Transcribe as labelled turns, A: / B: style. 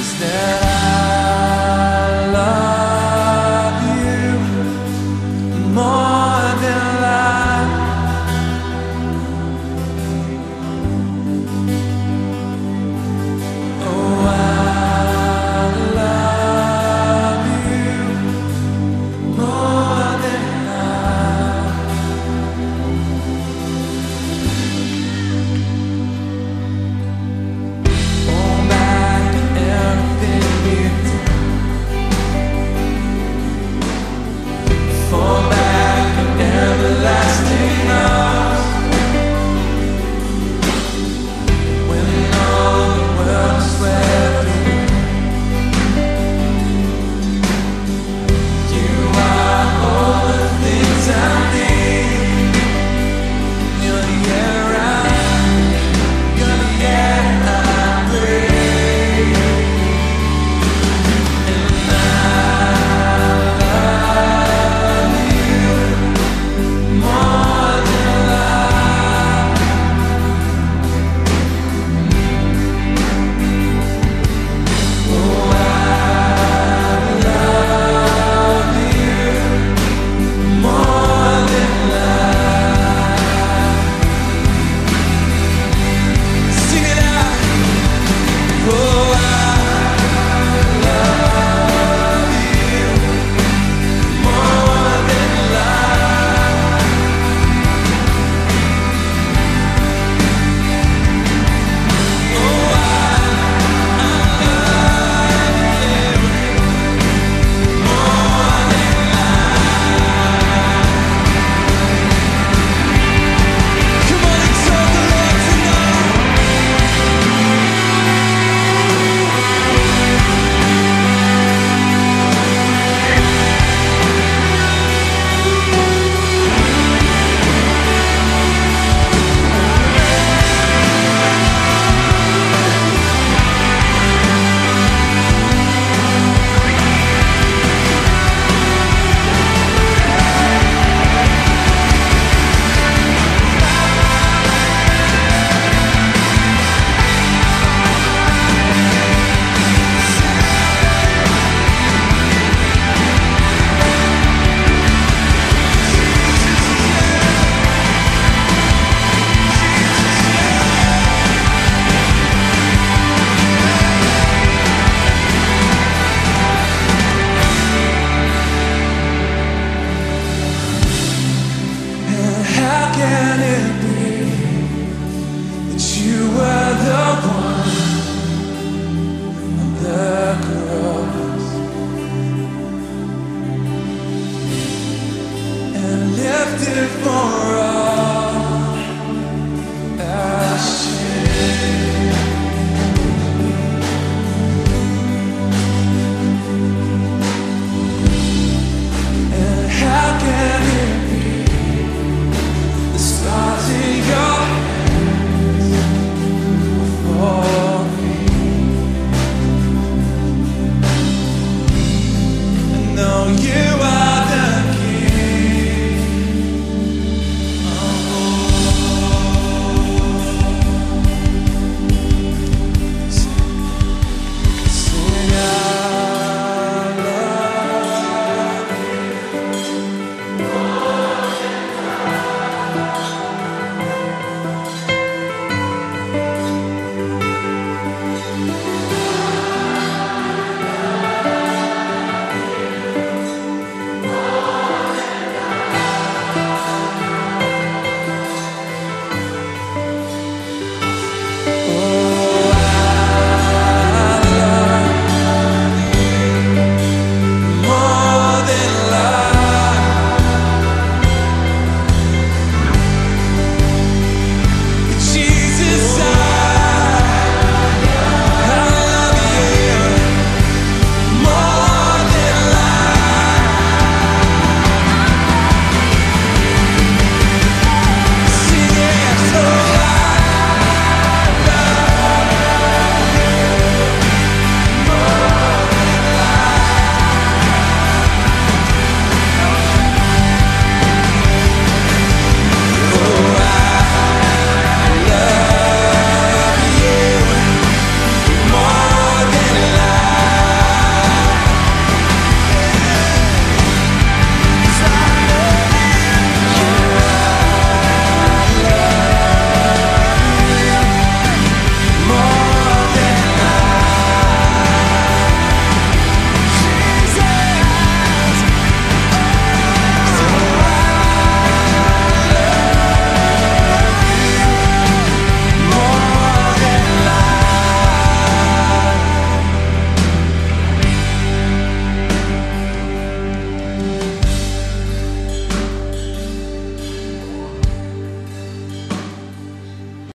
A: is that I waited for us.